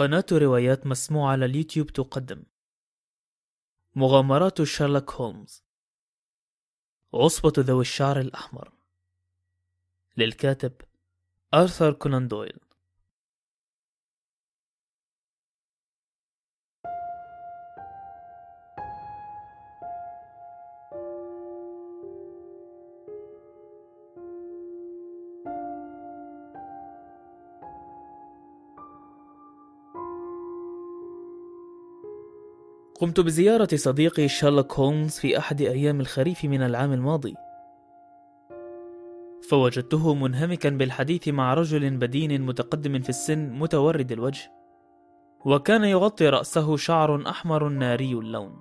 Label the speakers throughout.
Speaker 1: قناة روايات مسموعة على اليوتيوب تقدم. مغامرات شارلوك هولمز. عصبة ذوي الشعر الأحمر. للكاتب آرثر كونان دويل. قمت بزيارة صديقي شارلوك هولمز في أحد أيام الخريف من العام الماضي. فوجدته منهمكا بالحديث مع رجل بدين متقدم في السن متورد الوجه وكان يغطي رأسه شعر أحمر ناري اللون.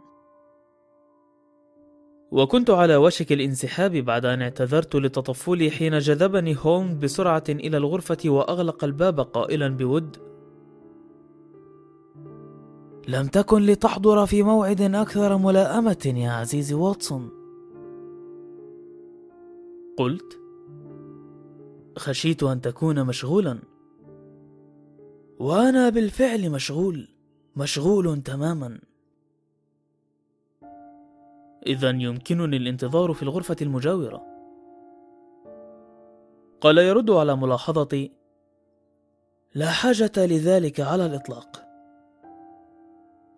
Speaker 1: وكنت على وشك الانسحاب بعد أن اعتذرت لتطفلي حين جذبني هولمز بسرعة إلى الغرفة وأغلق الباب قائلا بود لم تكن لتحضر في موعد أكثر ملائمة يا عزيزي واتسون. قلت. خشيت أن تكون مشغولا. وأنا بالفعل مشغول مشغول تماما. إذا يمكنني الانتظار في الغرفة المجاورة. قال يرد على ملاحظتي. لا حاجة لذلك على الإطلاق.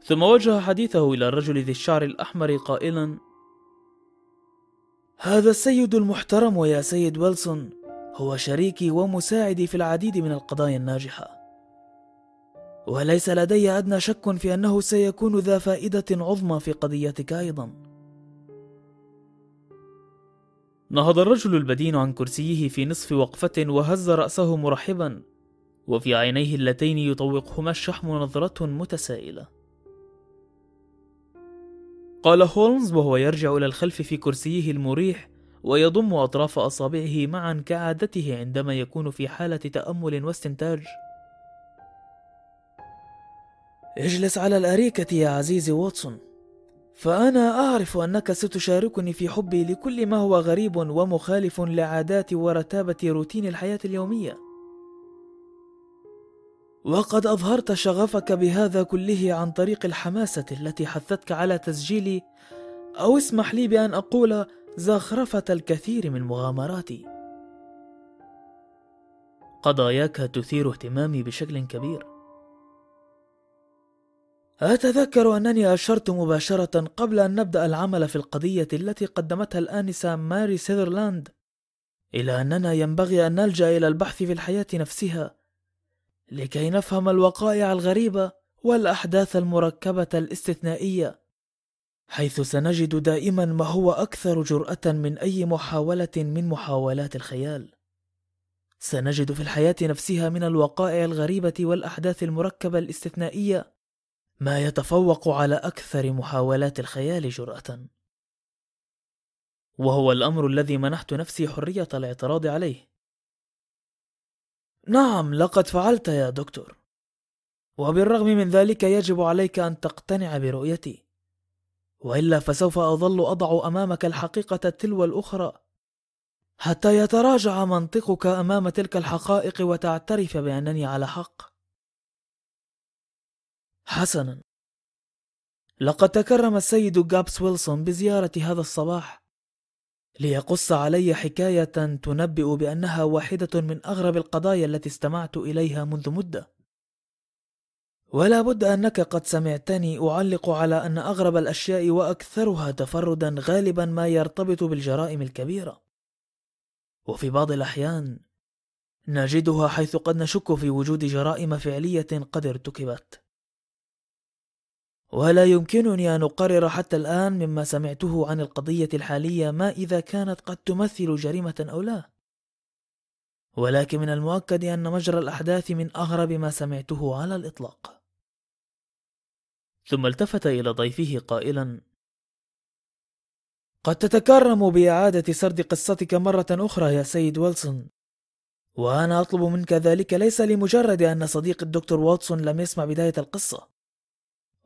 Speaker 1: ثم وجه حديثه إلى الرجل ذي الشعر الأحمر قائلا هذا السيد المحترم ويا سيد ويلسون هو شريكي ومساعدي في العديد من القضايا الناجحة. وليس لدي أدنى شك في أنه سيكون ذا فائدة عظمى في قضيتك أيضا. نهض الرجل البدين عن كرسيه في نصف وقفة وهز رأسه مرحبا وفي عينيه اللتين يطوقهما الشحم نظرة متسائلة. قال هولمز وهو يرجع إلى الخلف في كرسيه المريح ويضم أطراف أصابعه معا كعادته عندما يكون في حالة تأمل واستنتاج. اجلس على الأريكة يا عزيزي واتسون فأنا أعرف أنك ستشاركني في حبي لكل ما هو غريب ومخالف لعادات ورتابة روتين الحياة اليومية. وقد أظهرت شغفك بهذا كله عن طريق الحماسة التي حثتك على تسجيل أو اسمح لي بأن أقول زخرفة الكثير من مغامراتي. قضاياك تثير اهتمامي بشكل كبير. أتذكر أنني أشرت مباشرة قبل أن نبدأ العمل في القضية التي قدمتها الآنسة ماري سيذرلاند إلى أننا ينبغي أن نلجأ إلى البحث في الحياة نفسها لكي نفهم الوقائع الغريبة والأحداث المركبة الاستثنائية حيث سنجد دائما ما هو أكثر جرأة من أي محاولة من محاولات الخيال. سنجد في الحياة نفسها من الوقائع الغريبة والأحداث المركبة الاستثنائية ما يتفوق على أكثر محاولات الخيال جرأة. وهو الأمر الذي منحت نفسي حرية الاعتراض عليه. نعم لقد فعلت يا دكتور. وبالرغم من ذلك يجب عليك أن تقتنع برؤيتي. وإلا فسوف أظل أضع أمامك الحقيقة تلو الأخرى. حتى يتراجع منطقك أمام تلك الحقائق وتعترف بأنني على حق. حسنا. لقد تكرم السيد جابس ويلسون بزيارة هذا الصباح. ليقص علي حكاية تنبئ بأنها واحدة من أغرب القضايا التي استمعت إليها منذ مدة. ولا بد أنك قد سمعتني أعلق على أن أغرب الأشياء وأكثرها تفردا غالبا ما يرتبط بالجرائم الكبيرة. وفي بعض الأحيان نجدها حيث قد نشك في وجود جرائم فعلية قد ارتكبت. ولا يمكنني أن أقرر حتى الآن مما سمعته عن القضية الحالية ما إذا كانت قد تمثل جريمة أو لا. ولكن من المؤكد أن مجرى الأحداث من أغرب ما سمعته على الإطلاق. ثم التفت إلى ضيفه قائلا قد تتكرم بإعادة سرد قصتك مرة أخرى يا سيد ويلسون وأنا أطلب منك ذلك ليس لمجرد أن صديق الدكتور واتسون لم يسمع بداية القصة.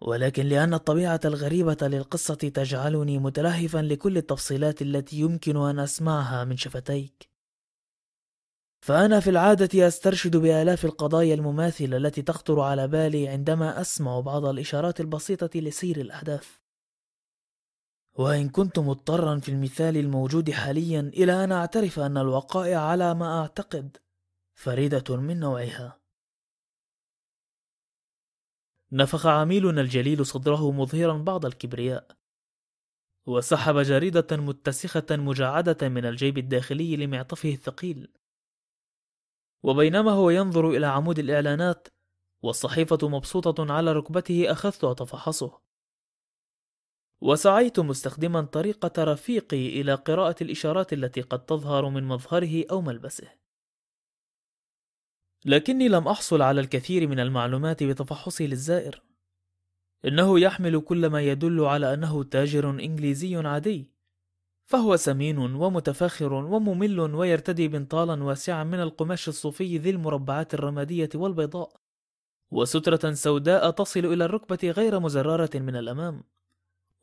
Speaker 1: ولكن لأن الطبيعة الغريبة للقصة تجعلني متلهفا لكل التفصيلات التي يمكن أن أسمعها من شفتيك. فأنا في العادة أسترشد بآلاف القضايا المماثلة التي تخطر على بالي عندما أسمع بعض الإشارات البسيطة لسير الأحداث وإن كنت مضطرا في المثال الموجود حاليا إلى أن أعترف أن الوقائع على ما أعتقد فريدة من نوعها. نفخ عميلنا الجليل صدره مظهرا بعض الكبرياء. وسحب جريدة متسخة مجعدة من الجيب الداخلي لمعطفه الثقيل. وبينما هو ينظر إلى عمود الإعلانات والصحيفة مبسوطة على ركبته أخذت أتفحصه وسعيت مستخدما طريقة رفيقي إلى قراءة الإشارات التي قد تظهر من مظهره أو ملبسه. لكني لم أحصل على الكثير من المعلومات بتفحصي للزائر. إنه يحمل كل ما يدل على أنه تاجر إنجليزي عادي فهو سمين ومتفاخر وممل ويرتدي بنطالا واسعا من القماش الصوفي ذي المربعات الرمادية والبيضاء وسترة سوداء تصل إلى الركبة غير مزرارة من الأمام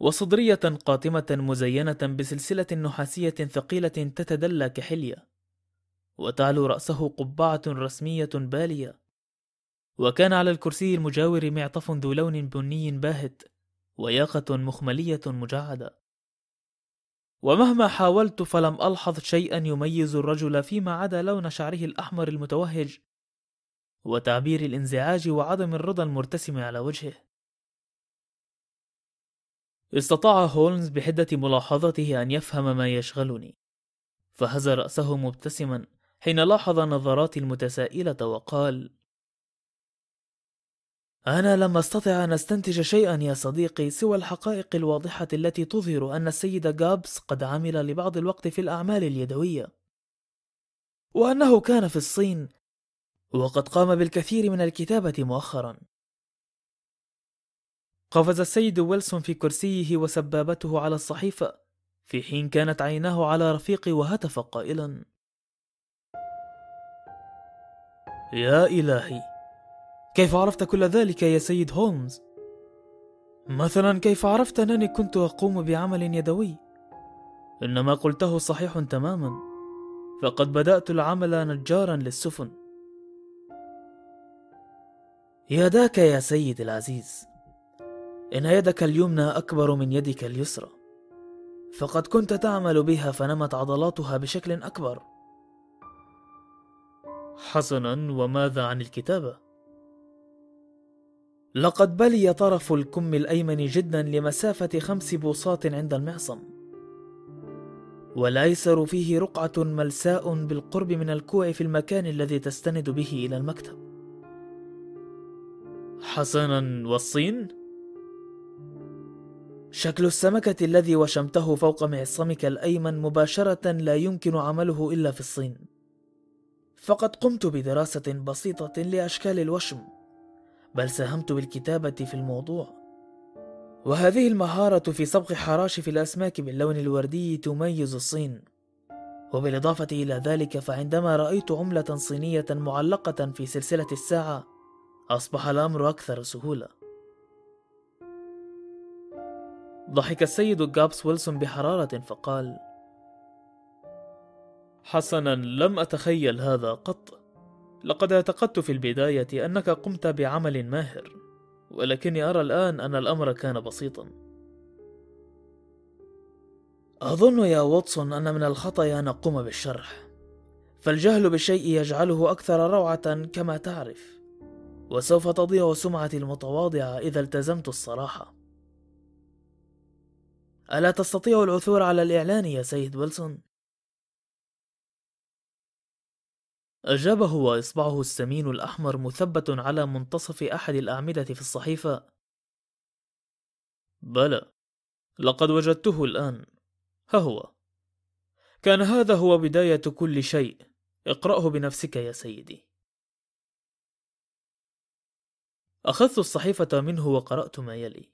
Speaker 1: وصدرية قاتمة مزينة بسلسلة نحاسية ثقيلة تتدلى كحلية. وتعلو رأسه قبعة رسمية بالية. وكان على الكرسي المجاور معطف ذو لون بني باهت وياقة مخملية مجعدة. ومهما حاولت فلم ألحظ شيئا يميز الرجل فيما عدا لون شعره الأحمر المتوهج وتعبير الانزعاج وعدم الرضا المرتسم على وجهه. استطاع هولمز بحدة ملاحظته أن يفهم ما يشغلني فهز رأسه مبتسما حين لاحظ نظراتي المتسائلة وقال أنا لم أستطع أن أستنتج شيئا يا صديقي سوى الحقائق الواضحة التي تظهر أن السيد جابس قد عمل لبعض الوقت في الأعمال اليدوية وأنه كان في الصين وقد قام بالكثير من الكتابة مؤخرا. قفز السيد ويلسون في كرسيه وسبابته على الصحيفة في حين كانت عيناه على رفيقي وهتف قائلا يا إلهي. كيف عرفت كل ذلك يا سيد هولمز؟ مثلا كيف عرفت أنني كنت أقوم بعمل يدوي؟ إن ما قلته صحيح تماما. فقد بدأت العمل نجارا للسفن. يداك يا سيدي العزيز. إن يدك اليمنى أكبر من يدك اليسرى. فقد كنت تعمل بها فنمت عضلاتها بشكل أكبر. حسنا وماذا عن الكتابة؟ لقد بلي طرف الكم الأيمن جدا لمسافة خمس بوصات عند المعصم والأيسر فيه رقعة ملساء بالقرب من الكوع في المكان الذي تستند به إلى المكتب حسنا والصين؟ شكل السمكة الذي وشمته فوق معصمك الأيمن مباشرة لا يمكن عمله إلا في الصين فقد قمت بدراسة بسيطة لأشكال الوشم بل ساهمت بالكتابة في الموضوع. وهذه المهارة في صبغ حراشف الأسماك باللون الوردي تميز الصين. وبالإضافة إلى ذلك فعندما رأيت عملة صينية معلقة في سلسلة الساعة أصبح الأمر أكثر سهولة. ضحك السيد جابس ويلسون بحرارة فقال حسنا لم أتخيل هذا قط. لقد اعتقدت في البداية أنك قمت بعمل ماهر ولكني أرى الآن أن الأمر كان بسيطا. أظن يا واتسون أن من الخطأ أن أقوم بالشرح. فالجهل بالشيء يجعله أكثر روعة كما تعرف وسوف تضيع سمعتي المتواضعة إذا التزمت الصراحة. ألا تستطيع العثور على الإعلان يا سيد ويلسون؟ أجابه وإصبعه السمين الأحمر مثبت على منتصف أحد الأعمدة في الصحيفة. بلى لقد وجدته الآن. ها هو. كان هذا هو بداية كل شيء. اقرأه بنفسك يا سيدي. أخذت الصحيفة منه وقرأت ما يلي.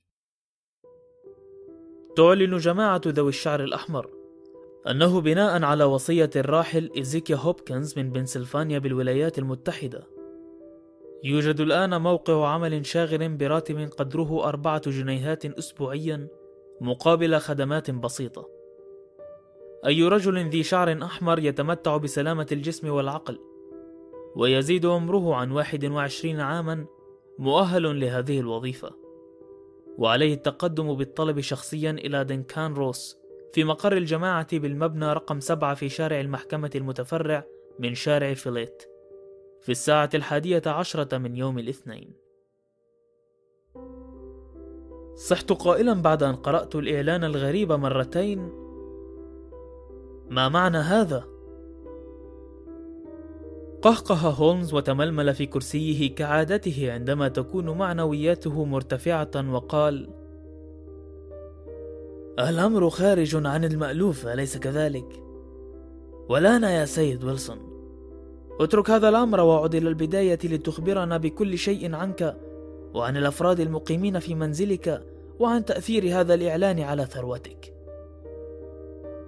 Speaker 1: تعلن جماعة ذوي الشعر الأحمر. أنه بناء على وصية الراحل إيزيكيا هوبكنز من بنسلفانيا بالولايات المتحدة. يوجد الآن موقع عمل شاغر براتب قدره أربعة جنيهات أسبوعيا مقابل خدمات بسيطة. أي رجل ذي شعر أحمر يتمتع بسلامة الجسم والعقل ويزيد عمره عن 21 عاما مؤهل لهذه الوظيفة. وعليه التقدم بالطلب شخصيا إلى دنكان روس في مقر الجماعة بالمبنى رقم سبعة في شارع المحكمة المتفرع من شارع فيليت في الساعة الحادية عشرة من يوم الاثنين صحت قائلا بعد أن قرأت الإعلان الغريب مرتين ما معنى هذا؟ قهقه هولمز وتململ في كرسيه كعادته عندما تكون معنوياته مرتفعة وقال: الأمر خارج عن المألوف أليس كذلك؟ والآن يا سيد ويلسون اترك هذا الأمر وعد إلى البداية لتخبرنا بكل شيء عنك وعن الأفراد المقيمين في منزلك وعن تأثير هذا الإعلان على ثروتك.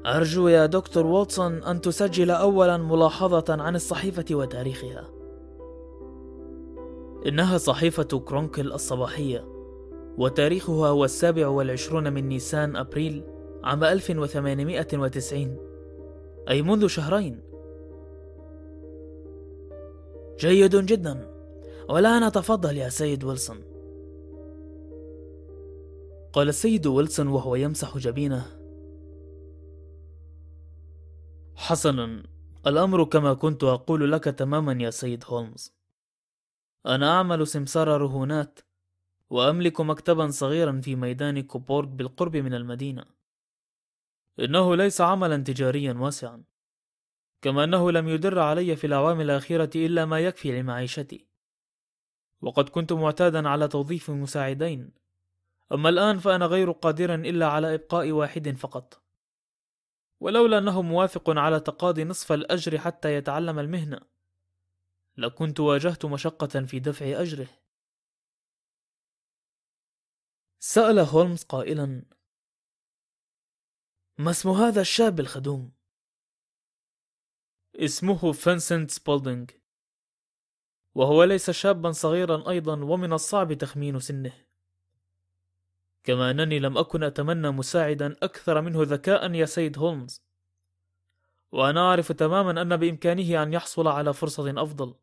Speaker 1: أرجو يا دكتور واتسون أن تسجل أولا ملاحظة عن الصحيفة وتاريخها. إنها صحيفة كرونكل الصباحية، وتاريخها هو السابع والعشرون من نيسان أبريل عام 1890 أي منذ شهرين. جيد جدا، والآن تفضل يا سيد ويلسون. قال السيد ويلسون وهو يمسح جبينه. حسنا. الأمر كما كنت أقول لك تماما يا سيد هولمز. أنا أعمل سمسار رهونات. وأملك مكتبا صغيرا في ميدان كوبورغ بالقرب من المدينة. إنه ليس عملا تجاريا واسعا. كما أنه لم يدر علي في الأعوام الأخيرة إلا ما يكفي لمعيشتي. وقد كنت معتادا على توظيف مساعدين. أما الآن فأنا غير قادر إلا على إبقاء واحد فقط. ولولا أنه موافق على تقاضي نصف الأجر حتى يتعلم المهنة لكنت واجهت مشقة في دفع أجره. سأل هولمز قائلا ما اسم هذا الشاب الخدوم؟ اسمه فينسنت سبولدينغ وهو ليس شابا صغيرا أيضا ومن الصعب تخمين سنه. كما أنني لم أكن أتمنى مساعدا أكثر منه ذكاء يا سيد هولمز وأنا أعرف تماما أن بإمكانه أن يحصل على فرصة أفضل.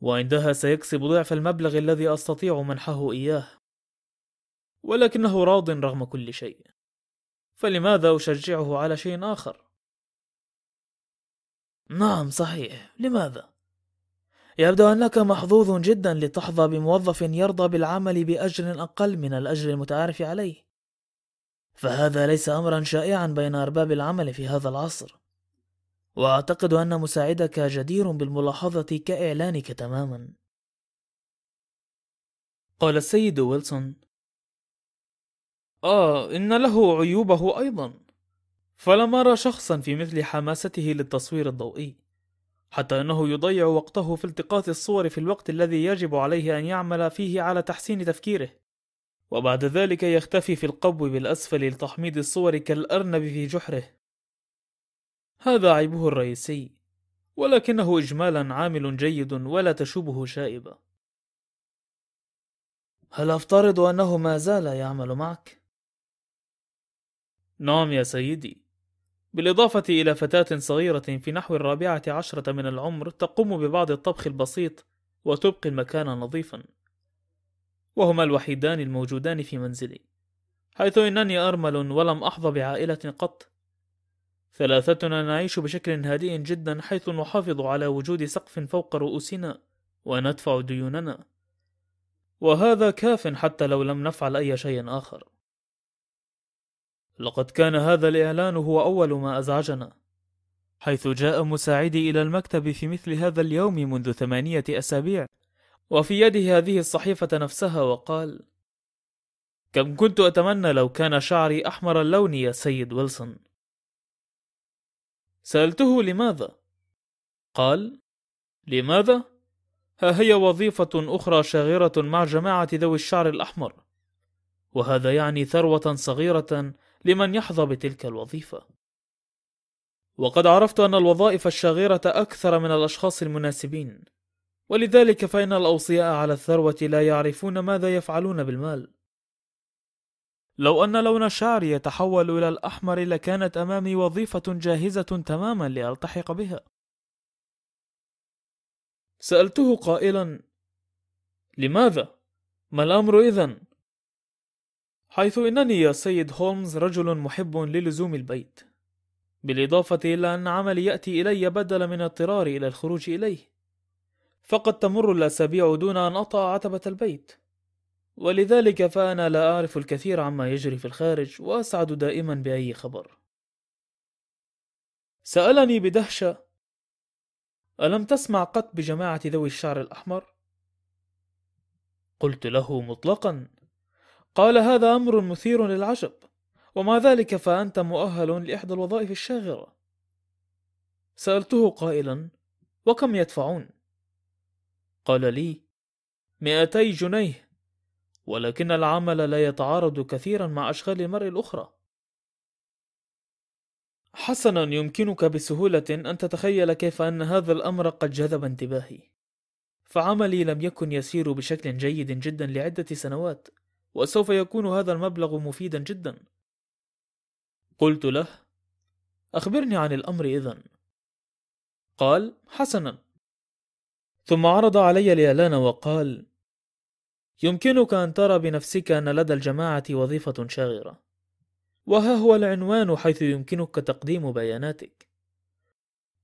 Speaker 1: وعندها سيكسب ضعف المبلغ الذي أستطيع منحه إياه. ولكنه راض رغم كل شيء. فلماذا أشجعه على شيء آخر؟ نعم صحيح. لماذا؟ يبدو أنك محظوظ جدا لتحظى بموظف يرضى بالعمل بأجر أقل من الأجر المتعارف عليه. فهذا ليس أمرا شائعا بين أرباب العمل في هذا العصر. وأعتقد أن مساعدك جدير بالملاحظة كإعلانك تماما. قال السيد ويلسون آه إن له عيوبه أيضا. فلم أرى شخصا في مثل حماسته للتصوير الضوئي حتى أنه يضيع وقته في التقاط الصور في الوقت الذي يجب عليه أن يعمل فيه على تحسين تفكيره. وبعد ذلك يختفي في القبو بالأسفل لتحميض الصور كالأرنب في جحره. هذا عيبه الرئيسي ولكنه إجمالا عامل جيد ولا تشوبه شائبة. هل أفترض أنه ما زال يعمل معك؟ نعم يا سيدي. بالإضافة إلى فتاة صغيرة في نحو الرابعة عشرة من العمر تقوم ببعض الطبخ البسيط وتبقي المكان نظيفا. وهما الوحيدان الموجودان في منزلي حيث إنني أرمل ولم أحظى بعائلة قط. ثلاثتنا نعيش بشكل هادئ جدا حيث نحافظ على وجود سقف فوق رؤوسنا وندفع ديوننا. وهذا كاف حتى لو لم نفعل أي شيء آخر. لقد كان هذا الإعلان هو أول ما أزعجنا. حيث جاء مساعدي إلى المكتب في مثل هذا اليوم منذ ثمانية أسابيع وفي يده هذه الصحيفة نفسها وقال كم كنت أتمنى لو كان شعري أحمر اللون يا سيد ويلسون. سألته لماذا؟ قال لماذا؟ ها هي وظيفة أخرى شاغرة مع جماعة ذوي الشعر الأحمر وهذا يعني ثروة صغيرة لمن يحظى بتلك الوظيفة وقد عرفت أن الوظائف الشاغرة أكثر من الأشخاص المناسبين ولذلك فإن الأوصياء على الثروة لا يعرفون ماذا يفعلون بالمال لو أن لون شعري يتحول إلى الأحمر لكانت أمامي وظيفة جاهزة تماما لألتحق بها سألته قائلا لماذا؟ ما الأمر إذن؟ حيث إنني يا سيد هولمز رجل محب للزوم البيت. بالإضافة إلى أن عملي يأتي إلي بدلا من اضطراري إلى الخروج إليه. فقد تمر الأسابيع دون أن أطأ عتبة البيت. ولذلك فأنا لا أعرف الكثير عما يجري في الخارج وأسعد دائما بأي خبر. سألني بدهشة ألم تسمع قط بجماعة ذوي الشعر الأحمر؟ قلت له مطلقا. قال هذا أمر مثير للعجب ومع ذلك فأنت مؤهل لإحدى الوظائف الشاغرة. سألته قائلا وكم يدفعون؟ قال لي مئتي جنيه ولكن العمل لا يتعارض كثيرا مع أشغال المرء الأخرى. حسنا يمكنك بسهولة أن تتخيل كيف أن هذا الأمر قد جذب انتباهي. فعملي لم يكن يسير بشكل جيد جدا لعدة سنوات. وسوف يكون هذا المبلغ مفيدا جدا. قلت له أخبرني عن الأمر إذن. قال حسنا. ثم عرض علي الإعلان وقال يمكنك أن ترى بنفسك أن لدى الجماعة وظيفة شاغرة. وها هو العنوان حيث يمكنك تقديم بياناتك.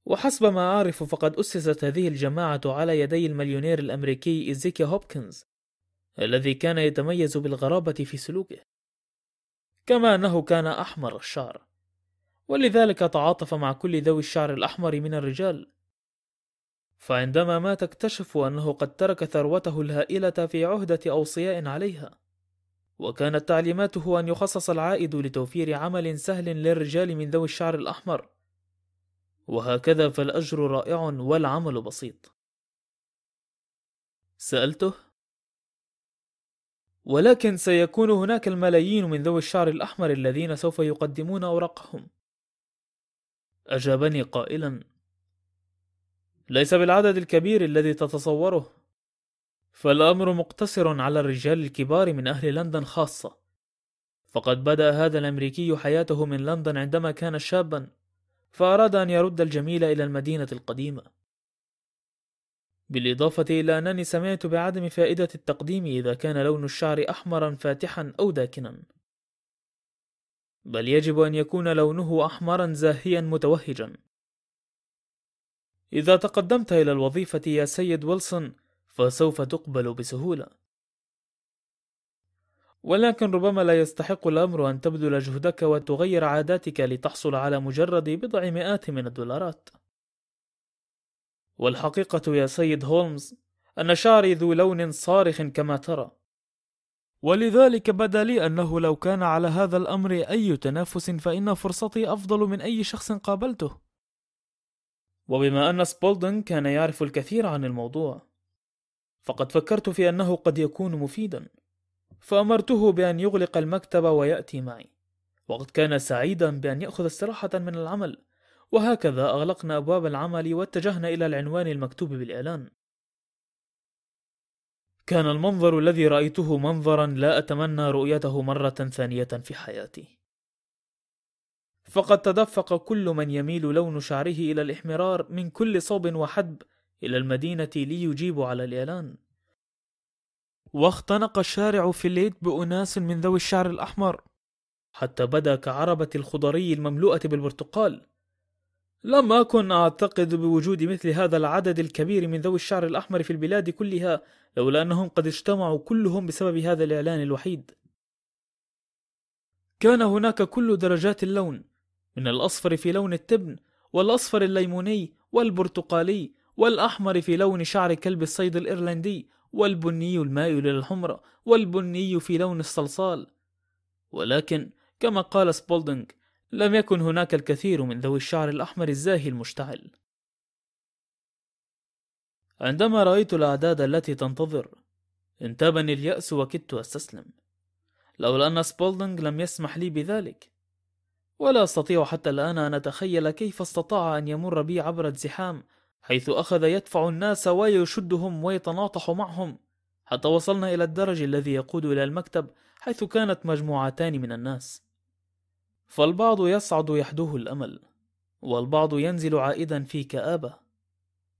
Speaker 1: وحسب ما أعرف فقد أسست هذه الجماعة على يدي المليونير الأمريكي إيزيكي هوبكنز. الذي كان يتميز بالغرابة في سلوكه كما أنه كان أحمر الشعر. ولذلك تعاطف مع كل ذوي الشعر الأحمر من الرجال. فعندما مات اكتشفوا أنه قد ترك ثروته الهائلة في عهدة أوصياء عليها. وكانت تعليماته أن يخصص العائد لتوفير عمل سهل للرجال من ذوي الشعر الأحمر. وهكذا فالأجر رائع والعمل بسيط. سألته ولكن سيكون هناك الملايين من ذوي الشعر الأحمر الذين سوف يقدمون أوراقهم. أجابني قائلا ليس بالعدد الكبير الذي تتصوره. فالأمر مقتصر على الرجال الكبار من أهل لندن خاصة. فقد بدأ هذا الأمريكي حياته من لندن عندما كان شابا فأراد أن يرد الجميل إلى المدينة القديمة. بالإضافة إلى أنني سمعت بعدم فائدة التقديم إذا كان لون الشعر أحمرا فاتحا أو داكنا. بل يجب أن يكون لونه أحمرا زاهيا متوهجا. إذا تقدمت إلى الوظيفة يا سيد ويلسون فسوف تقبل بسهولة. ولكن ربما لا يستحق الأمر أن تبذل جهدك وتغير عاداتك لتحصل على مجرد بضع مئات من الدولارات. والحقيقة يا سيد هولمز أن شعري ذو لون صارخ كما ترى. ولذلك بدا لي أنه لو كان على هذا الأمر أي تنافس فإن فرصتي أفضل من أي شخص قابلته. وبما أن سبولدن كان يعرف الكثير عن الموضوع فقد فكرت في أنه قد يكون مفيدا فأمرته بأن يغلق المكتب ويأتي معي وقد كان سعيدا بأن يأخذ استراحة من العمل وهكذا أغلقنا أبواب العمل واتجهنا إلى العنوان المكتوب بالإعلان. كان المنظر الذي رأيته منظرا لا أتمنى رؤيته مرة ثانية في حياتي. فقد تدفق كل من يميل لون شعره إلى الإحمرار من كل صوب وحدب إلى المدينة ليجيبوا على الإعلان. واختنق الشارع في الليل بأناس من ذوي الشعر الأحمر حتى بدا كعربة الخضري المملوءة بالبرتقال. لم أكن أعتقد بوجود مثل هذا العدد الكبير من ذوي الشعر الأحمر في البلاد كلها لولا أنهم قد اجتمعوا كلهم بسبب هذا الإعلان الوحيد. كان هناك كل درجات اللون من الأصفر في لون التبن والأصفر الليموني والبرتقالي والأحمر في لون شعر كلب الصيد الإيرلندي والبني المائل للحمرة والبني في لون الصلصال. ولكن كما قال سبولدنج لم يكن هناك الكثير من ذوي الشعر الأحمر الزاهي المشتعل. عندما رأيت الأعداد التي تنتظر انتابني اليأس وكدت أستسلم. لولا أن سبولدنج لم يسمح لي بذلك. ولا أستطيع حتى الآن أن أتخيل كيف استطاع أن يمر بي عبر الزحام حيث أخذ يدفع الناس ويشدهم ويتناطح معهم حتى وصلنا إلى الدرج الذي يقود إلى المكتب حيث كانت مجموعتان من الناس. فالبعض يصعد يحدوه الأمل والبعض ينزل عائدا في كآبة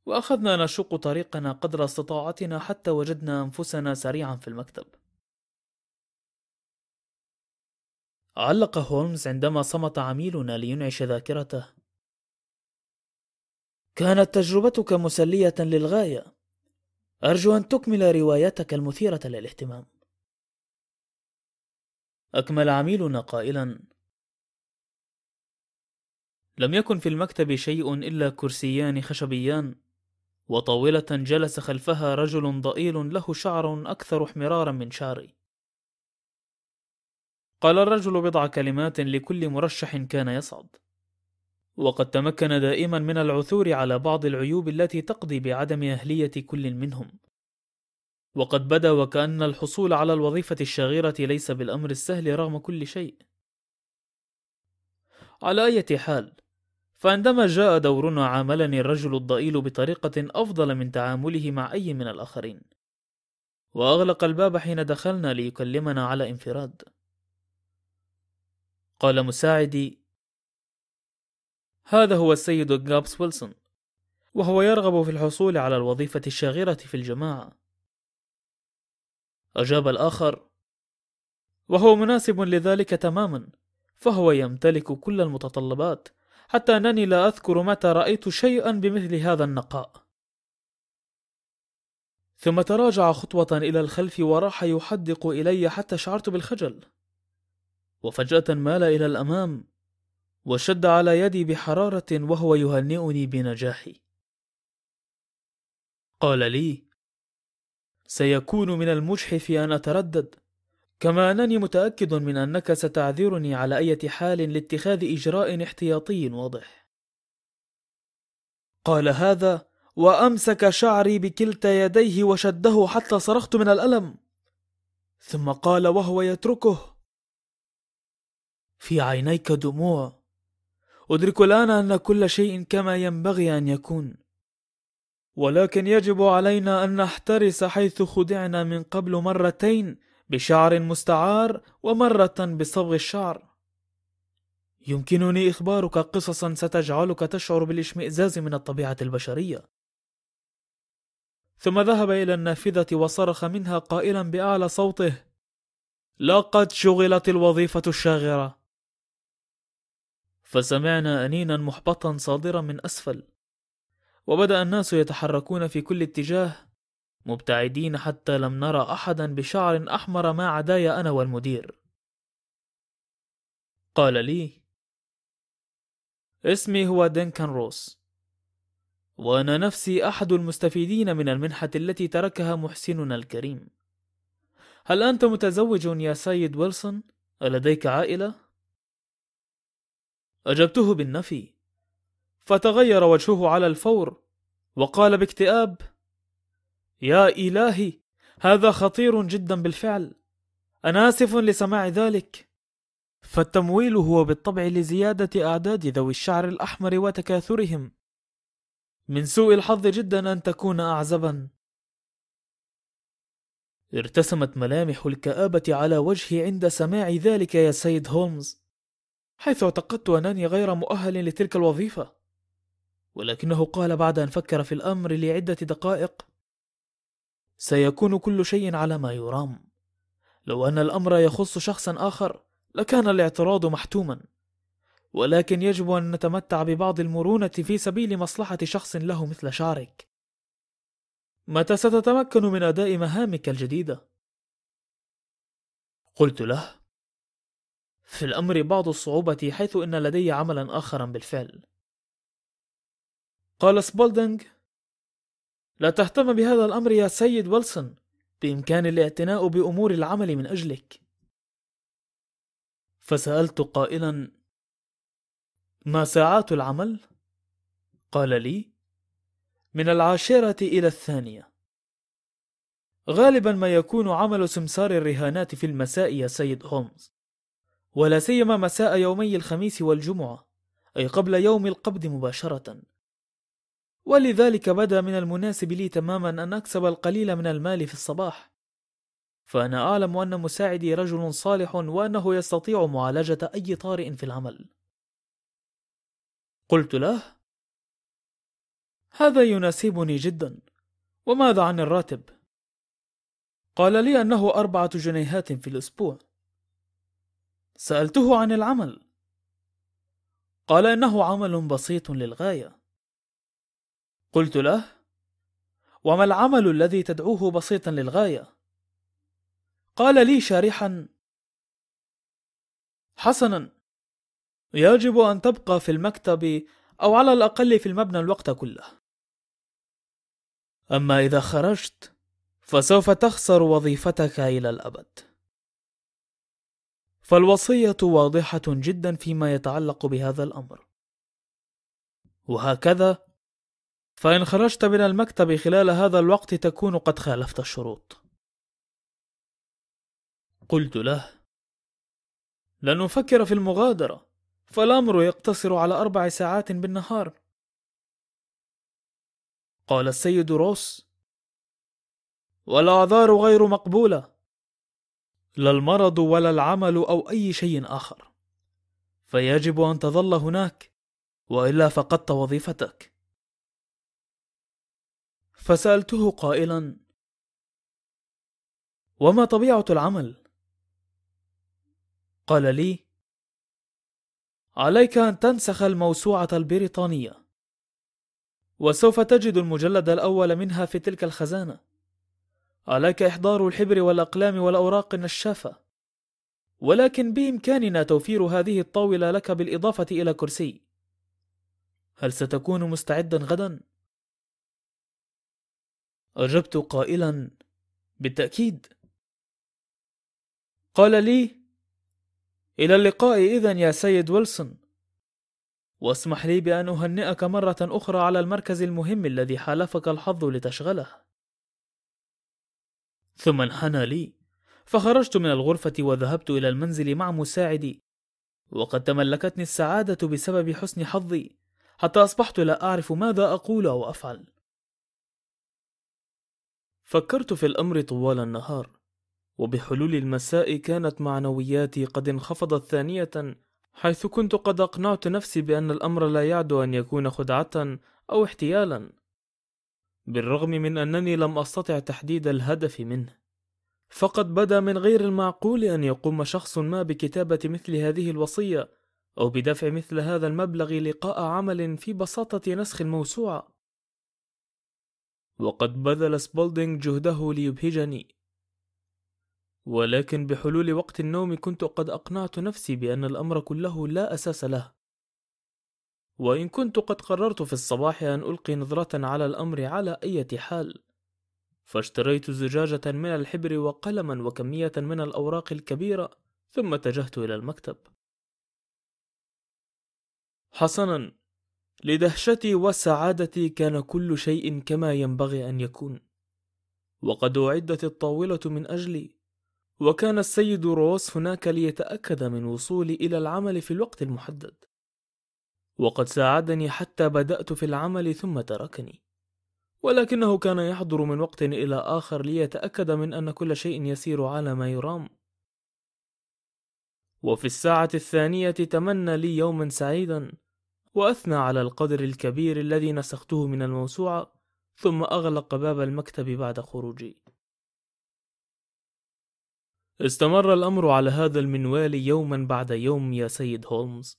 Speaker 1: وأخذنا نشق طريقنا قدر استطاعتنا حتى وجدنا أنفسنا سريعا في المكتب. علق هولمز عندما صمت عميلنا لينعش ذاكرته. كانت تجربتك مسلية للغاية. أرجو أن تكمل روايتك المثيرة للاهتمام. أكمل عميلنا قائلا لم يكن في المكتب شيء إلا كرسيان خشبيان وطاولة جلس خلفها رجل ضئيل له شعر أكثر احمرارا من شعري. قال الرجل بضع كلمات لكل مرشح كان يصعد. وقد تمكن دائما من العثور على بعض العيوب التي تقضي بعدم أهلية كل منهم. وقد بدا وكأن الحصول على الوظيفة الشاغرة ليس بالأمر السهل رغم كل شيء. على أي حال فعندما جاء دورنا عاملني الرجل الضئيل بطريقة أفضل من تعامله مع أي من الآخرين. وأغلق الباب حين دخلنا ليكلمنا على انفراد. قال مساعدي هذا هو السيد جابس ويلسون وهو يرغب في الحصول على الوظيفة الشاغرة في الجماعة. أجاب الآخر وهو مناسب لذلك تماما فهو يمتلك كل المتطلبات حتى أنني لا أذكر متى رأيت شيئا بمثل هذا النقاء. ثم تراجع خطوة إلى الخلف وراح يحدق إلي حتى شعرت بالخجل. وفجأة مال إلى الأمام وشد على يدي بحرارة وهو يهنئني بنجاحي. قال لي سيكون من المجحف أن أتردد كما أنني متأكد من أنك ستعذرني على أي حال لاتخاذ إجراء احتياطي واضح. قال هذا وأمسك شعري بكلتا يديه وشده حتى صرخت من الألم. ثم قال وهو يتركه. في عينيك دموع. أدرك الآن أن كل شيء كما ينبغي أن يكون. ولكن يجب علينا أن نحترس حيث خدعنا من قبل مرتين بشعر مستعار ومرة بصبغ الشعر. يمكنني إخبارك قصصا ستجعلك تشعر بالإشمئزاز من الطبيعة البشرية. ثم ذهب إلى النافذة وصرخ منها قائلا بأعلى صوته لقد شغلت الوظيفة الشاغرة. فسمعنا أنينا محبطا صادرا من أسفل وبدأ الناس يتحركون في كل اتجاه مبتعدين حتى لم نرى أحدا بشعر أحمر ما عداي أنا والمدير قال لي اسمي هو دينكان روس وأنا نفسي أحد المستفيدين من المنحة التي تركها محسننا الكريم هل أنت متزوج يا سيد ويلسون؟ ألديك عائلة؟ أجبته بالنفي فتغير وجهه على الفور وقال باكتئاب يا إلهي هذا خطير جدا بالفعل. أنا آسف لسماع ذلك. فالتمويل هو بالطبع لزيادة أعداد ذوي الشعر الأحمر وتكاثرهم. من سوء الحظ جدا أن تكون أعزبا. ارتسمت ملامح الكآبة على وجهي عند سماع ذلك يا سيد هولمز حيث اعتقدت أنني غير مؤهل لتلك الوظيفة. ولكنه قال بعد أن فكر في الأمر لعدة دقائق سيكون كل شيء على ما يرام. لو أن الأمر يخص شخصا آخر لكان الاعتراض محتوما. ولكن يجب أن نتمتع ببعض المرونة في سبيل مصلحة شخص له مثل شعرك متى ستتمكن من أداء مهامك الجديدة؟ قلت له في الأمر بعض الصعوبة حيث إن لدي عملا آخرا بالفعل. قال سبولدنج لا تهتم بهذا الأمر يا سيد ويلسون. بإمكان الاعتناء بأمور العمل من أجلك. فسألت قائلا ما ساعات العمل؟ قال لي من العاشرة إلى الثانية. غالبا ما يكون عمل سمسار الرهانات في المساء يا سيد هولمز. ولا سيما مساء يومي الخميس والجمعة أي قبل يوم القبض مباشرة. ولذلك بدا من المناسب لي تماما أن أكسب القليل من المال في الصباح. فأنا أعلم أن مساعدي رجل صالح وأنه يستطيع معالجة أي طارئ في العمل. قلت له هذا يناسبني جدا وماذا عن الراتب؟ قال لي أنه أربعة جنيهات في الأسبوع. سألته عن العمل. قال إنه عمل بسيط للغاية. قلت له وما العمل الذي تدعوه بسيطا للغاية؟ قال لي شارحا حسنا يجب أن تبقى في المكتب أو على الأقل في المبنى الوقت كله. أما إذا خرجت فسوف تخسر وظيفتك إلى الأبد. فالوصية واضحة جدا فيما يتعلق بهذا الأمر. وهكذا فإن خرجت من المكتب خلال هذا الوقت تكون قد خالفت الشروط. قلت له لن نفكر في المغادرة فالأمر يقتصر على أربع ساعات بالنهار. قال السيد روس والأعذار غير مقبولة لا المرض ولا العمل أو أي شيء آخر فيجب أن تظل هناك وإلا فقدت وظيفتك. فسألته قائلا وما طبيعة العمل؟ قال لي عليك أن تنسخ الموسوعة البريطانية وسوف تجد المجلد الأول منها في تلك الخزانة عليك إحضار الحبر والأقلام والأوراق النشافة ولكن بإمكاننا توفير هذه الطاولة لك بالإضافة إلى كرسي هل ستكون مستعدا غدا؟ أجبت قائلا بالتأكيد. قال لي إلى اللقاء إذن يا سيد ويلسون. واسمح لي بأن أهنئك مرة أخرى على المركز المهم الذي حالفك الحظ لتشغله. ثم انحنى لي فخرجت من الغرفة وذهبت إلى المنزل مع مساعدي وقد تملكتني السعادة بسبب حسن حظي حتى أصبحت لا أعرف ماذا أقول أو أفعل. فكرت في الأمر طوال النهار وبحلول المساء كانت معنوياتي قد انخفضت ثانية حيث كنت قد أقنعت نفسي بأن الأمر لا يعد أن يكون خدعة أو احتيالا بالرغم من أنني لم أستطع تحديد الهدف منه. فقد بدا من غير المعقول أن يقوم شخص ما بكتابة مثل هذه الوصية أو بدفع مثل هذا المبلغ لقاء عمل في بساطة نسخ الموسوعة. وقد بذل سبولدينغ جهده ليبهجني. ولكن بحلول وقت النوم كنت قد أقنعت نفسي بأن الأمر كله لا أساس له. وإن كنت قد قررت في الصباح أن ألقي نظرة على الأمر على أي حال فاشتريت زجاجة من الحبر وقلما وكمية من الأوراق الكبيرة ثم اتجهت إلى المكتب. حسنا لدهشتي وسعادتي كان كل شيء كما ينبغي أن يكون. وقد أعدت الطاولة من أجلي وكان السيد روس هناك ليتأكد من وصولي إلى العمل في الوقت المحدد. وقد ساعدني حتى بدأت في العمل ثم تركني. ولكنه كان يحضر من وقت إلى آخر ليتأكد من أن كل شيء يسير على ما يرام. وفي الساعة الثانية تمنى لي يوما سعيدا وأثنى على القدر الكبير الذي نسخته من الموسوعة ثم أغلق باب المكتب بعد خروجي. استمر الأمر على هذا المنوال يوما بعد يوم يا سيد هولمز.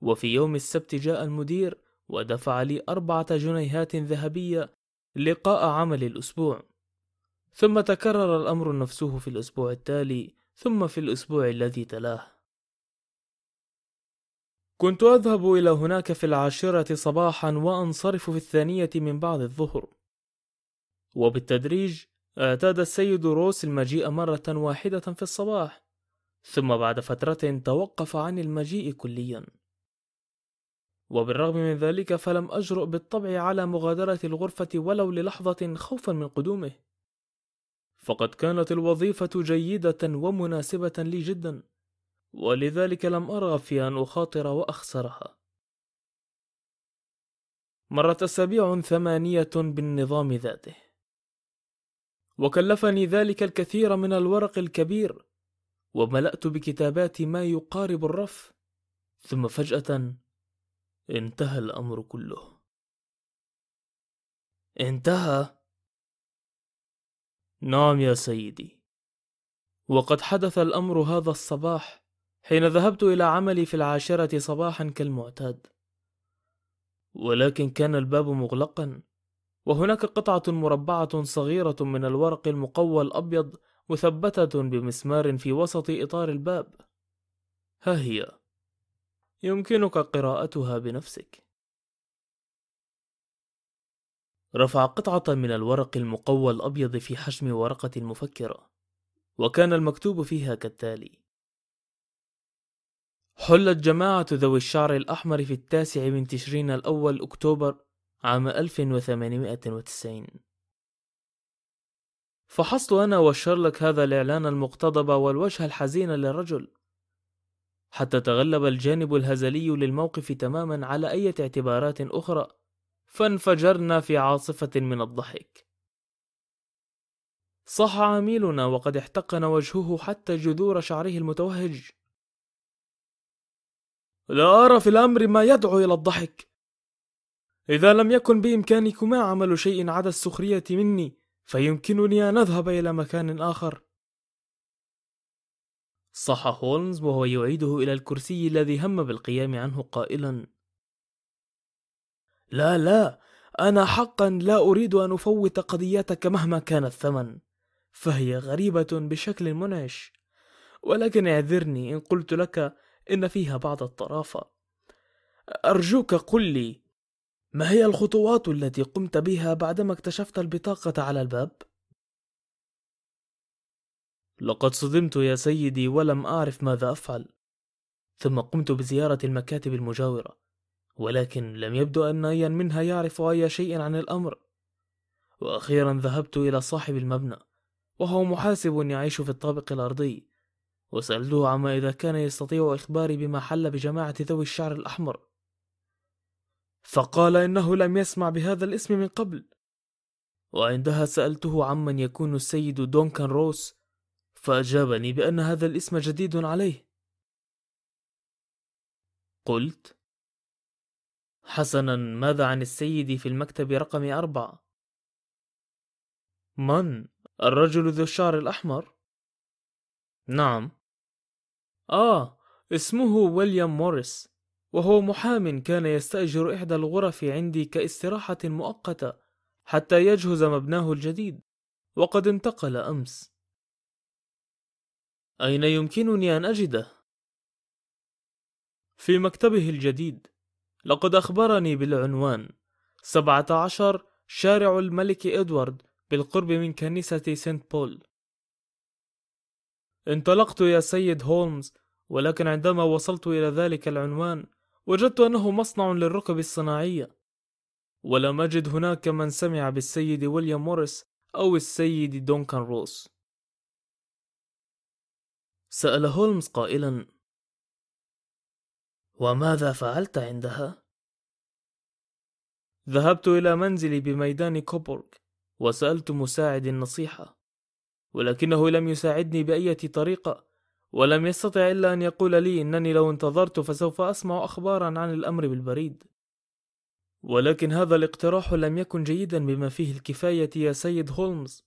Speaker 1: وفي يوم السبت جاء المدير ودفع لي أربعة جنيهات ذهبية لقاء عمل الأسبوع. ثم تكرر الأمر نفسه في الأسبوع التالي ثم في الأسبوع الذي تلاه. كنت أذهب إلى هناك في العاشرة صباحا وأنصرف في الثانية من بعد الظهر. وبالتدريج اعتاد السيد روس المجيء مرة واحدة في الصباح ثم بعد فترة توقف عن المجيء كليا. وبالرغم من ذلك فلم أجرؤ بالطبع على مغادرة الغرفة ولو للحظة خوفا من قدومه. فقد كانت الوظيفة جيدة ومناسبة لي جدا. ولذلك لم أرغب في أن أخاطر وأخسرها. مرت أسابيع ثمانية بالنظام ذاته. وكلفني ذلك الكثير من الورق الكبير وملأت بكتابات ما يقارب الرف ثم فجأة انتهى الأمر كله. انتهى؟ نعم يا سيدي. وقد حدث الأمر هذا الصباح حين ذهبت إلى عملي في العاشرة صباحا كالمعتاد. ولكن كان الباب مغلقا وهناك قطعة مربعة صغيرة من الورق المقوى الأبيض مثبتة بمسمار في وسط إطار الباب. ها هي؟ يمكنك قراءتها بنفسك. رفع قطعة من الورق المقوى الأبيض في حجم ورقة مفكرة وكان المكتوب فيها كالتالي حلت جماعة ذوي الشعر الأحمر في التاسع من تشرين الأول أكتوبر عام 1890 فحصت أنا وشارلوك هذا الإعلان المقتضب والوجه الحزين للرجل حتى تغلب الجانب الهزلي للموقف تماما على أي اعتبارات أخرى فانفجرنا في عاصفة من الضحك. صح عميلنا وقد احتقن وجهه حتى جذور شعره المتوهج. لا أرى في الأمر ما يدعو إلى الضحك. إذا لم يكن بإمكانكما عمل شيء عدا السخرية مني فيمكنني أن أذهب إلى مكان آخر. صح هولمز وهو يعيده إلى الكرسي الذي هم بالقيام عنه قائلا. لا لا أنا حقا لا أريد أن أفوت قضيتك مهما كان الثمن. فهي غريبة بشكل منعش. ولكن اعذرني إن قلت لك إن فيها بعض الطرافة. أرجوك قل لي ما هي الخطوات التي قمت بها بعدما اكتشفت البطاقة على الباب؟ لقد صدمت يا سيدي ولم أعرف ماذا أفعل ثم قمت بزيارة المكاتب المجاورة ولكن لم يبدو أن أيا منها يعرف أي شيء عن الأمر. وأخيرا ذهبت إلى صاحب المبنى وهو محاسب يعيش في الطابق الأرضي. وسألته عما إذا كان يستطيع إخباري بما حل بجماعة ذوي الشعر الأحمر. فقال إنه لم يسمع بهذا الاسم من قبل. وعندها سألته عمن يكون السيد دونكان روس فأجابني بأن هذا الاسم جديد عليه. قلت حسنا ماذا عن السيد في المكتب رقم أربعة؟ من؟ الرجل ذو الشعر الأحمر؟ نعم. آه اسمه ويليام موريس وهو محام كان يستأجر إحدى الغرف عندي كاستراحة مؤقتة حتى يجهز مبناه الجديد وقد انتقل أمس. أين يمكنني أن أجده؟ في مكتبه الجديد. لقد أخبرني بالعنوان سبعة عشر شارع الملك إدوارد بالقرب من كنيسة سنت بول. انطلقت يا سيد هولمز ولكن عندما وصلت إلى ذلك العنوان وجدت أنه مصنع للركب الصناعية ولم أجد هناك من سمع بالسيد ويليام موريس أو السيد دونكان روس سأل هولمز قائلا وماذا فعلت عندها؟ ذهبت إلى منزلي بميدان كوبورغ وسألت مساعدي النصيحة ولكنه لم يساعدني بأية طريقة ولم يستطع إلا أن يقول لي إنني لو انتظرت فسوف أسمع أخبارا عن الأمر بالبريد. ولكن هذا الاقتراح لم يكن جيدا بما فيه الكفاية يا سيد هولمز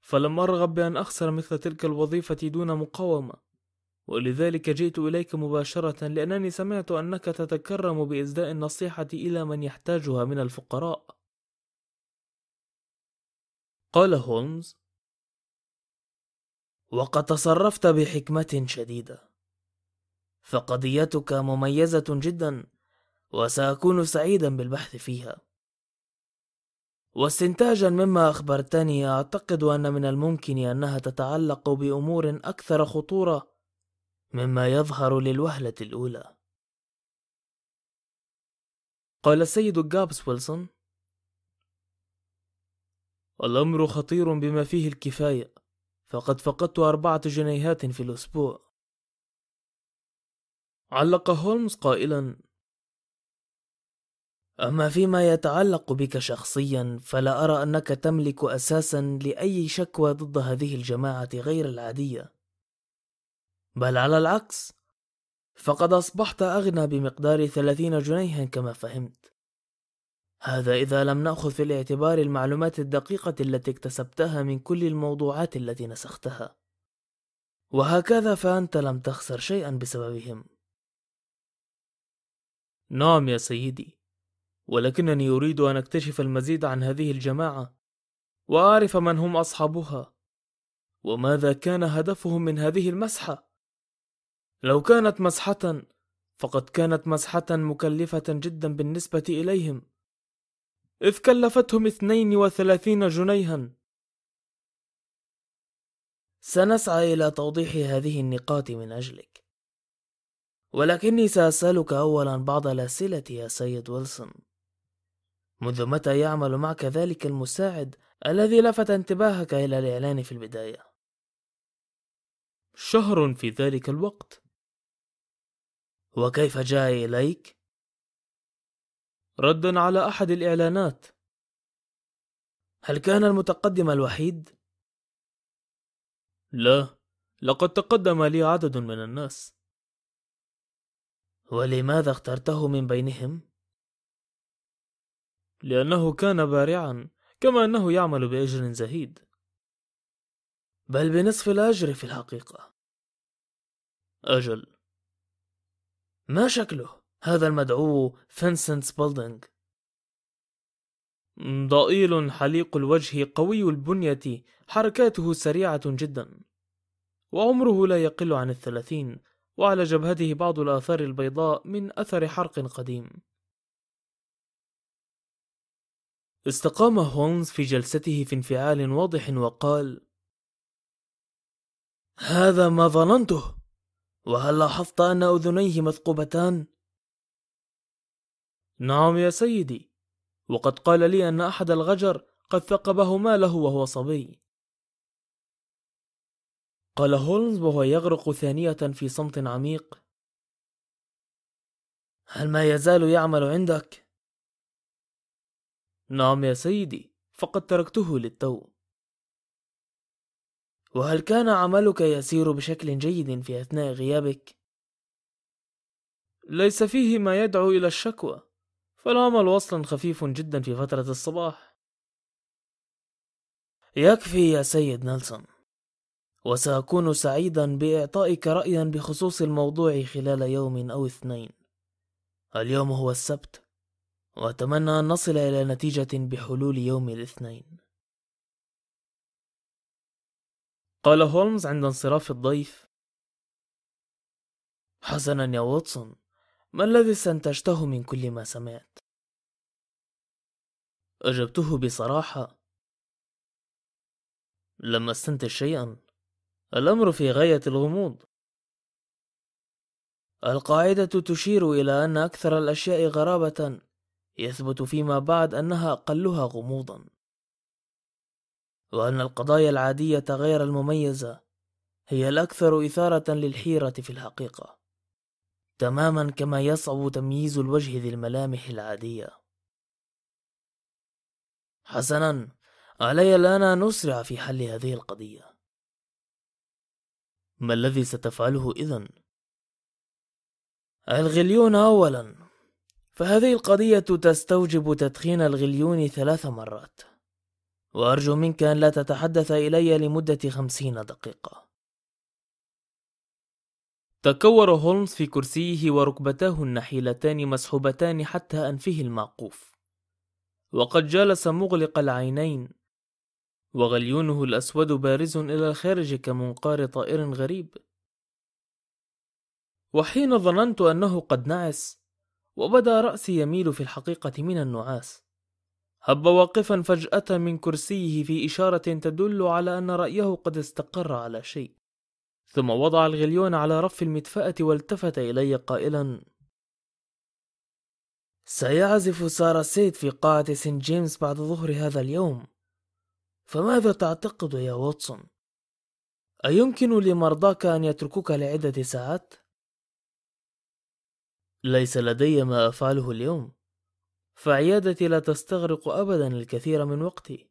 Speaker 1: فلم أرغب بأن أخسر مثل تلك الوظيفة دون مقاومة. ولذلك جئت إليك مباشرة لأنني سمعت أنك تتكرم بإسداء النصيحة إلى من يحتاجها من الفقراء. قال هولمز وقد تصرفت بحكمة شديدة. فقضيتك مميزة جدا وسأكون سعيدا بالبحث فيها. واستنتاجا مما أخبرتني أعتقد أن من الممكن أنها تتعلق بأمور أكثر خطورة مما يظهر للوهلة الأولى. قال السيد جابس ويلسون الأمر خطير بما فيه الكفاية. فقد فقدت أربعة جنيهات في الأسبوع. علق هولمز قائلا أما فيما يتعلق بك شخصيا فلا أرى أنك تملك أساسا لأي شكوى ضد هذه الجماعة غير العادية. بل على العكس فقد أصبحت أغنى بمقدار ثلاثين جنيها كما فهمت. هذا إذا لم نأخذ في الاعتبار المعلومات الدقيقة التي اكتسبتها من كل الموضوعات التي نسختها. وهكذا فأنت لم تخسر شيئا بسببهم.
Speaker 2: نعم يا سيدي ولكنني أريد أن أكتشف المزيد عن هذه الجماعة وأعرف من هم أصحابها وماذا كان هدفهم من هذه المسحة. لو كانت مسحة فقد كانت مسحة مكلفة جدا بالنسبة إليهم. إذ كلفتهم اثنين وثلاثين جنيها
Speaker 1: سنسعى إلى توضيح هذه النقاط من أجلك ولكني سأسألك أولا بعض الأسئلة يا سيد ويلسون منذ متى يعمل معك ذلك المساعد الذي لفت انتباهك إلى الإعلان في البداية؟
Speaker 2: شهر في ذلك الوقت
Speaker 1: وكيف جاء إليك؟
Speaker 2: ردا على أحد الإعلانات.
Speaker 1: هل كان المتقدم الوحيد؟
Speaker 2: لا لقد تقدم لي عدد من الناس.
Speaker 1: ولماذا اخترته من بينهم؟
Speaker 2: لأنه كان بارعا كما أنه يعمل بأجر زهيد.
Speaker 1: بل بنصف الأجر في الحقيقة.
Speaker 2: أجل.
Speaker 1: ما شكله؟ هذا المدعو فينسنت سبولدنج
Speaker 2: ضئيل حليق الوجه قوي البنية حركاته سريعة جدا. وعمره لا يقل عن الثلاثين وعلى جبهته بعض الآثار البيضاء من أثر حرق قديم. استقام هولمز في جلسته في انفعال واضح وقال
Speaker 1: هذا ما ظننته وهل لاحظت أن أذنيه مثقوبتان؟
Speaker 2: نعم يا سيدي. وقد قال لي أن أحد الغجر قد ثقبه ماله وهو صبي. قال هولمز وهو يغرق ثانية في صمت عميق.
Speaker 1: هل ما يزال يعمل عندك؟
Speaker 2: نعم يا سيدي فقد تركته للتو.
Speaker 1: وهل كان عملك يسير بشكل جيد في أثناء غيابك؟
Speaker 2: ليس فيه ما يدعو إلى الشكوى. فالعمل وصلا خفيف جدا في فترة الصباح.
Speaker 1: يكفي يا سيد نيلسون. وسأكون سعيدا بإعطائك رأيا بخصوص الموضوع خلال يوم أو اثنين. اليوم هو السبت وأتمنى أن نصل إلى نتيجة بحلول يوم الاثنين.
Speaker 2: قال هولمز عند انصراف الضيف.
Speaker 1: حسنا يا واتسون. ما الذي استنتجته من كل ما سمعت؟
Speaker 2: أجبته بصراحة. لم أستنتج شيئا. الأمر في غاية الغموض.
Speaker 1: القاعدة تشير إلى أن أكثر الأشياء غرابة. يثبت فيما بعد أنها أقلها غموضا. وأن القضايا العادية غير المميزة هي الأكثر إثارة للحيرة في الحقيقة. تماما كما يصعب تمييز الوجه ذي الملامح العادية. حسنا علي الآن أن أسرع في حل هذه القضية.
Speaker 2: ما الذي ستفعله إذن؟
Speaker 1: الغليون أولا. فهذه القضية تستوجب تدخين الغليون ثلاث مرات. وأرجو منك أن لا تتحدث إلي لمدة خمسين دقيقة.
Speaker 2: تكور هولمز في كرسيه وركبتاه النحيلتان مسحوبتان حتى أنفه المعقوف. وقد جلس مغلق العينين وغليونه الأسود بارز إلى الخارج كمنقار طائر غريب. وحين ظننت أنه قد نعس وبدا رأسي يميل في الحقيقة من النعاس. هب واقفا فجأة من كرسيه في إشارة تدل على أن رأيه قد استقر على شيء. ثم وضع الغليون على رف المدفأة والتفت إلي قائلا
Speaker 1: سيعزف سارة سيد في قاعة سين جيمس بعد ظهر هذا اليوم فماذا تعتقد يا واتسون؟ أيمكن لمرضاك أن يتركوك لعدة ساعات؟
Speaker 2: ليس لدي ما أفعله اليوم
Speaker 1: فعيادتي لا تستغرق أبدا الكثير من وقتي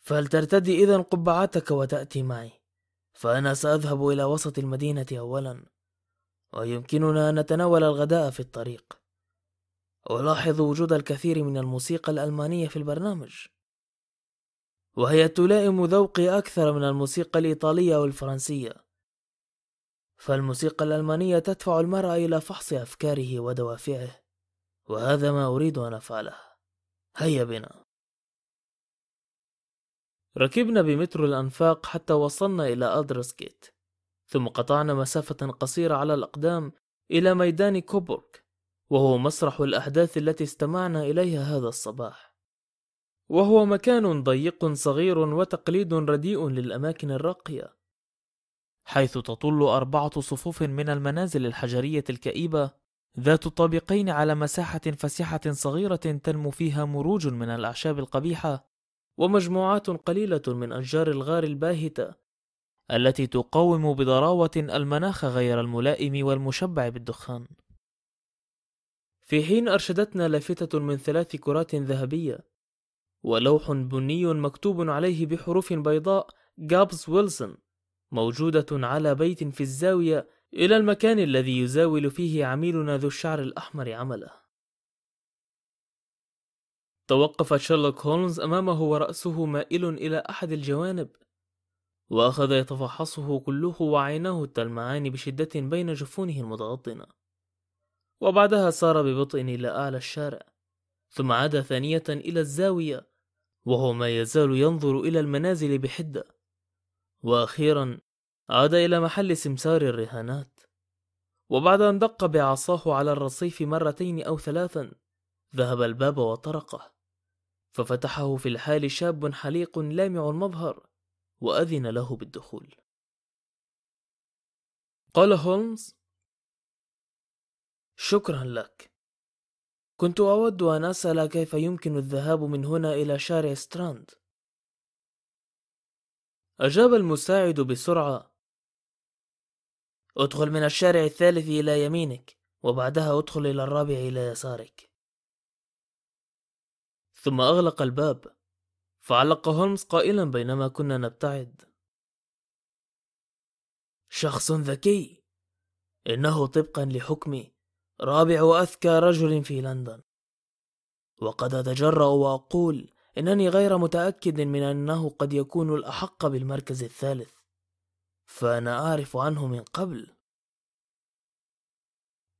Speaker 1: فلترتدي إذا قبعتك وتأتي معي فأنا سأذهب إلى وسط المدينة أولا ويمكننا أن نتناول الغداء في الطريق. ألاحظ وجود الكثير من الموسيقى الألمانية في البرنامج. وهي تلائم ذوقي أكثر من الموسيقى الإيطالية أو الفرنسية فالموسيقى الألمانية تدفع المرء إلى فحص أفكاره ودوافعه وهذا ما أريد أن أفعله. هيا بنا.
Speaker 2: ركبنا بمترو الأنفاق حتى وصلنا إلى أدرسكيت ثم قطعنا مسافة قصيرة على الأقدام إلى ميدان كوبورغ وهو مسرح الأحداث التي استمعنا إليها هذا الصباح. وهو مكان ضيق صغير وتقليد رديء للأماكن الراقية. حيث تطل أربعة صفوف من المنازل الحجرية الكئيبة ذات طابقين على مساحة فسيحة صغيرة تنمو فيها مروج من الأعشاب القبيحة ومجموعات قليلة من أشجار الغار الباهتة التي تقاوم بضراوة المناخ غير الملائم والمشبع بالدخان. في حين أرشدتنا لافتة من ثلاث كرات ذهبية ولوح بني مكتوب عليه بحروف بيضاء جابز ويلسون موجودة على بيت في الزاوية إلى المكان الذي يزاول فيه عميلنا ذو الشعر الأحمر عمله. توقف شيرلوك هولمز أمامه ورأسه مائل إلى أحد الجوانب وأخذ يتفحصه كله وعيناه تلمعان بشدة بين جفونه المتغطنة. وبعدها سار ببطء إلى أعلى الشارع ثم عاد ثانية إلى الزاوية وهو ما يزال ينظر إلى المنازل بحدة. وأخيرا عاد إلى محل سمسار الرهانات وبعد أن دق بعصاه على الرصيف مرتين أو ثلاثا ذهب الباب وطرقه. ففتحه في الحال شاب حليق لامع المظهر وأذن له بالدخول. قال هولمز
Speaker 1: شكرا لك. كنت أود أن أسأل كيف يمكن الذهاب من هنا إلى شارع ستراند.
Speaker 2: أجاب المساعد بسرعة
Speaker 1: أدخل من الشارع الثالث إلى يمينك وبعدها أدخل إلى الرابع إلى يسارك.
Speaker 2: ثم أغلق الباب فعلق هولمز قائلا بينما كنا نبتعد.
Speaker 1: شخص ذكي إنه طبقا لحكمي رابع وأذكى رجل في لندن. وقد أتجرأ وأقول إنني غير متأكد من أنه قد يكون الأحق بالمركز الثالث فأنا أعرف عنه من قبل.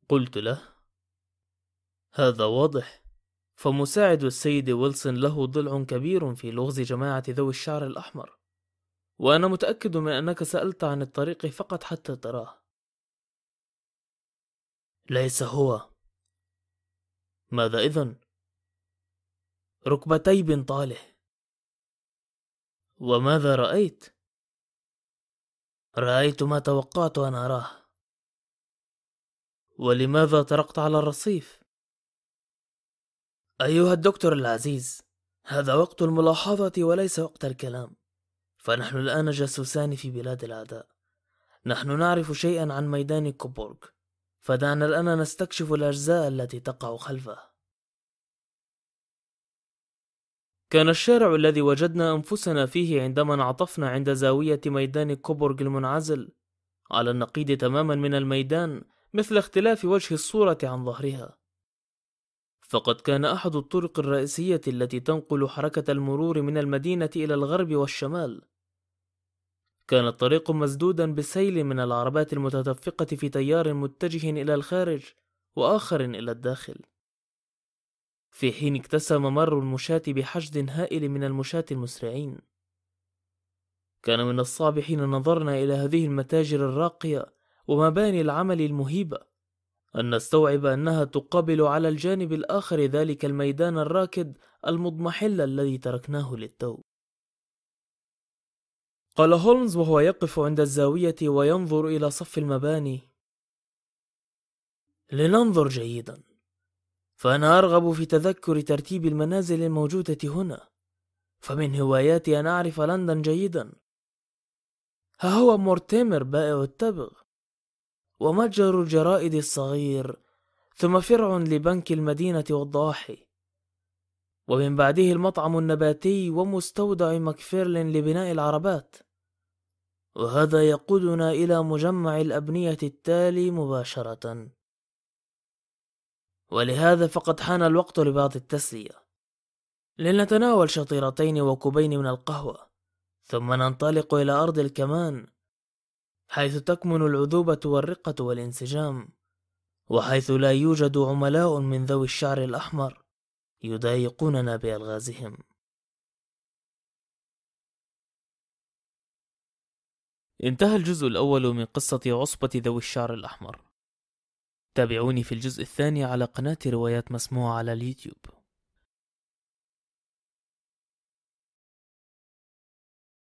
Speaker 2: قلت له هذا واضح. فمساعد السيد ويلسون له ضلع كبير في لغز جماعة ذوي الشعر الأحمر وأنا متأكد من أنك سألت عن الطريق فقط حتى تراه
Speaker 1: ليس هو
Speaker 2: ماذا إذن؟
Speaker 1: ركبتي بنطاله
Speaker 2: وماذا رأيت؟
Speaker 1: رأيت ما توقعت أن أراه
Speaker 2: ولماذا طرقت على الرصيف؟
Speaker 1: أيها الدكتور العزيز هذا وقت الملاحظة وليس وقت الكلام. فنحن الآن جاسوسان في بلاد الأعداء. نحن نعرف شيئا عن ميدان كوبورغ. فدعنا الآن نستكشف الأجزاء التي تقع خلفه.
Speaker 2: كان الشارع الذي وجدنا أنفسنا فيه عندما انعطفنا عند زاوية ميدان كوبورغ المنعزل على النقيض تماما من الميدان مثل اختلاف وجه الصورة عن ظهرها. فقد كان أحد الطرق الرئيسية التي تنقل حركة المرور من المدينة إلى الغرب والشمال. كان الطريق مسدودا بسيل من العربات المتدفقة في تيار متجه إلى الخارج وآخر إلى الداخل. في حين اكتسى ممر المشاة بحشد هائل من المشاة المسرعين. كان من الصعب حين نظرنا إلى هذه المتاجر الراقية ومباني العمل المهيبة. أن نستوعب أنها تقابل على الجانب الآخر ذلك الميدان الراكد المضمحل الذي تركناه للتو. قال هولمز وهو يقف عند الزاوية وينظر إلى صف المباني.
Speaker 1: لننظر جيدا. فأنا أرغب في تذكر ترتيب المنازل الموجودة هنا. فمن هواياتي أن أعرف لندن جيدا. ها هو مورتيمر بائع التبغ. ومتجر الجرائد الصغير ثم فرع لبنك المدينة والضواحي ومن بعده المطعم النباتي ومستودع مكفيرلين لبناء العربات. وهذا يقودنا إلى مجمع الأبنية التالي مباشرة. ولهذا فقد حان الوقت لبعض التسلية. لنتناول شطيرتين وكوبين من القهوة ثم ننطلق إلى أرض الكمان. حيث تكمن العذوبة والرقة والانسجام وحيث لا يوجد عملاء من ذوي الشعر الأحمر يضايقوننا بألغازهم.
Speaker 2: انتهى الجزء الأول من قصة عصبة ذوي الشعر الأحمر. تابعوني في الجزء الثاني على قناة روايات مسموعة على اليوتيوب.